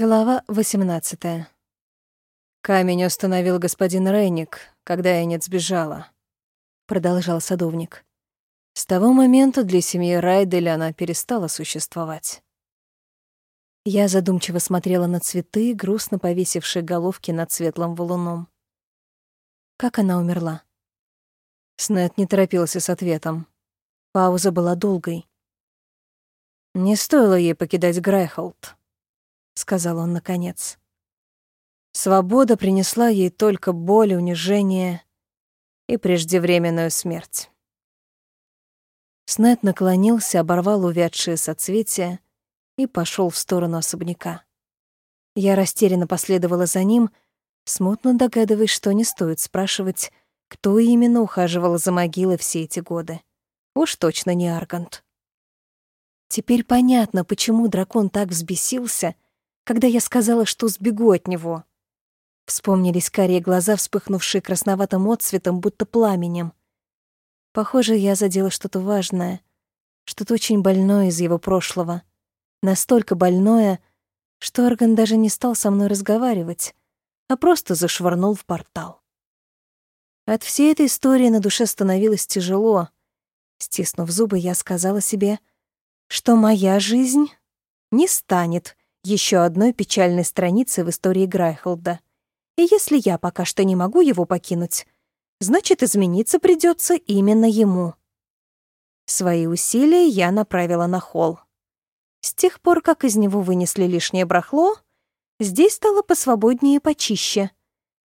Глава 18. «Камень установил господин Рейник, когда Энет сбежала», — продолжал садовник. «С того момента для семьи Райделя она перестала существовать». Я задумчиво смотрела на цветы, грустно повесившие головки над светлым валуном. Как она умерла? Снет не торопился с ответом. Пауза была долгой. Не стоило ей покидать Грайхолд сказал он наконец. Свобода принесла ей только боль, унижение и преждевременную смерть. Снет наклонился, оборвал увядшие соцветия и пошел в сторону особняка. Я растерянно последовала за ним, смутно догадываясь, что не стоит спрашивать, кто именно ухаживал за могилой все эти годы. Уж точно не Аргант. Теперь понятно, почему дракон так взбесился — когда я сказала, что сбегу от него. Вспомнились карие глаза, вспыхнувшие красноватым отцветом, будто пламенем. Похоже, я задела что-то важное, что-то очень больное из его прошлого. Настолько больное, что Орган даже не стал со мной разговаривать, а просто зашвырнул в портал. От всей этой истории на душе становилось тяжело. Стиснув зубы, я сказала себе, что моя жизнь не станет еще одной печальной страницы в истории Грайхолда. И если я пока что не могу его покинуть, значит, измениться придется именно ему. Свои усилия я направила на холл. С тех пор, как из него вынесли лишнее брахло, здесь стало посвободнее и почище.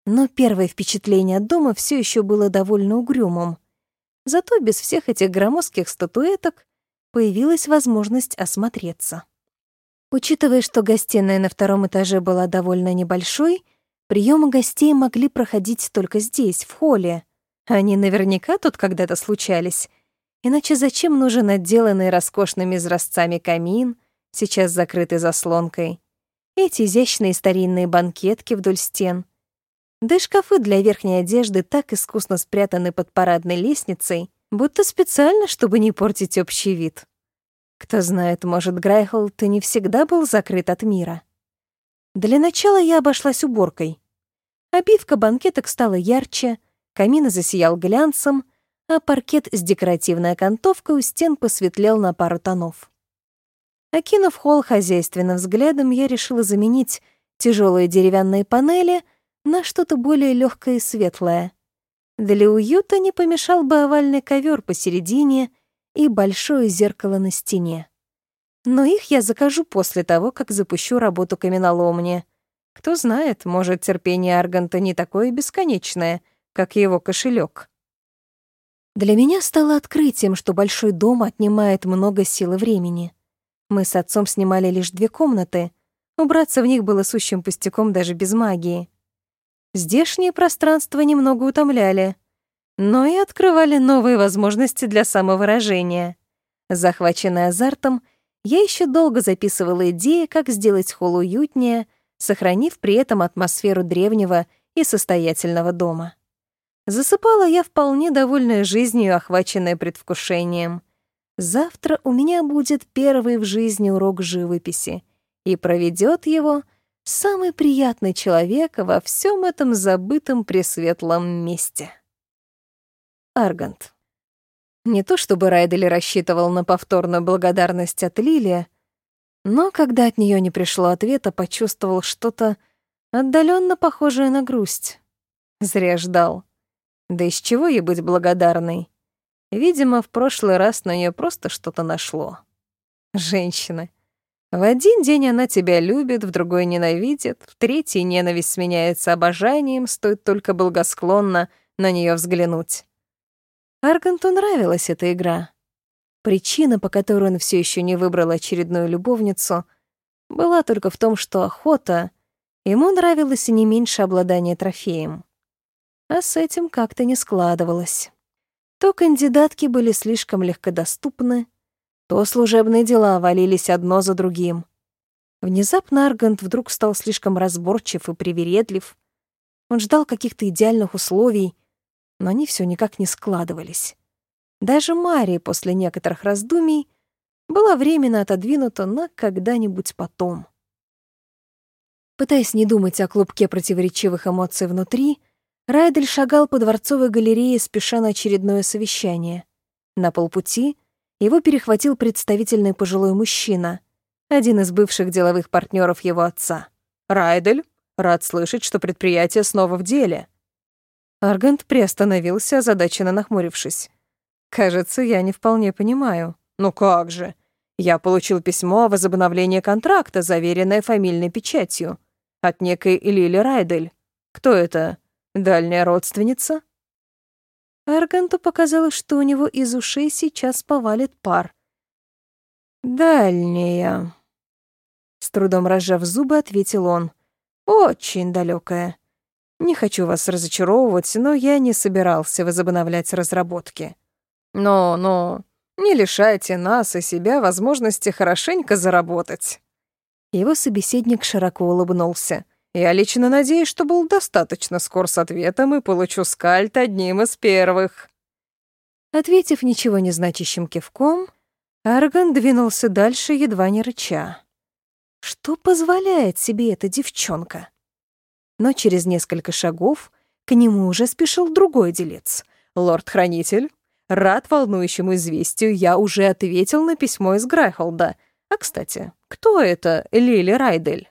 Но первое впечатление от дома все еще было довольно угрюмым. Зато без всех этих громоздких статуэток появилась возможность осмотреться. Учитывая, что гостиная на втором этаже была довольно небольшой, приемы гостей могли проходить только здесь, в холле. Они наверняка тут когда-то случались. Иначе зачем нужен отделанный роскошными изразцами камин, сейчас закрытый заслонкой? Эти изящные старинные банкетки вдоль стен. Да и шкафы для верхней одежды так искусно спрятаны под парадной лестницей, будто специально, чтобы не портить общий вид. Кто знает, может, Грайхл, ты не всегда был закрыт от мира. Для начала я обошлась уборкой. Обивка банкеток стала ярче, камин засиял глянцем, а паркет с декоративной окантовкой у стен посветлел на пару тонов. Окинув холл хозяйственным взглядом, я решила заменить тяжелые деревянные панели на что-то более легкое и светлое. Для уюта не помешал бы овальный ковер посередине — и большое зеркало на стене. Но их я закажу после того, как запущу работу каменоломни. Кто знает, может, терпение Арганта не такое бесконечное, как его кошелек. Для меня стало открытием, что большой дом отнимает много сил и времени. Мы с отцом снимали лишь две комнаты. Убраться в них было сущим пустяком даже без магии. Здешние пространства немного утомляли но и открывали новые возможности для самовыражения. Захваченная азартом, я еще долго записывала идеи, как сделать холл уютнее, сохранив при этом атмосферу древнего и состоятельного дома. Засыпала я вполне довольная жизнью, охваченная предвкушением. Завтра у меня будет первый в жизни урок живописи, и проведет его самый приятный человек во всем этом забытом пресветлом месте. Аргант. Не то чтобы Райдели рассчитывал на повторную благодарность от Лилия, но когда от нее не пришло ответа, почувствовал что-то отдаленно похожее на грусть. Зря ждал. Да из чего ей быть благодарной? Видимо, в прошлый раз на нее просто что-то нашло. Женщина. В один день она тебя любит, в другой ненавидит, в третий ненависть сменяется обожанием, стоит только благосклонно на нее взглянуть. Арганту нравилась эта игра. Причина, по которой он все еще не выбрал очередную любовницу, была только в том, что охота ему нравилась и не меньше обладания трофеем. А с этим как-то не складывалось. То кандидатки были слишком легкодоступны, то служебные дела валились одно за другим. Внезапно Аргант вдруг стал слишком разборчив и привередлив. Он ждал каких-то идеальных условий, но они все никак не складывались. Даже Мария после некоторых раздумий была временно отодвинута на когда-нибудь потом. Пытаясь не думать о клубке противоречивых эмоций внутри, Райдель шагал по дворцовой галерее, спеша на очередное совещание. На полпути его перехватил представительный пожилой мужчина, один из бывших деловых партнеров его отца. «Райдель, рад слышать, что предприятие снова в деле». Аргант приостановился, озадаченно нахмурившись. «Кажется, я не вполне понимаю». «Ну как же? Я получил письмо о возобновлении контракта, заверенное фамильной печатью от некой Лили Райдель. Кто это? Дальняя родственница? Арганту показалось, что у него из ушей сейчас повалит пар. «Дальняя», — с трудом разжав зубы, ответил он. «Очень далекая. Не хочу вас разочаровывать, но я не собирался возобновлять разработки. Но-но, не лишайте нас и себя возможности хорошенько заработать». Его собеседник широко улыбнулся. «Я лично надеюсь, что был достаточно скор с ответом и получу скальт одним из первых». Ответив ничего не значащим кивком, Арган двинулся дальше, едва не рыча. Что позволяет себе эта девчонка? Но через несколько шагов к нему уже спешил другой делец. «Лорд-хранитель, рад волнующему известию, я уже ответил на письмо из Грайхолда. А, кстати, кто это Лили Райдель?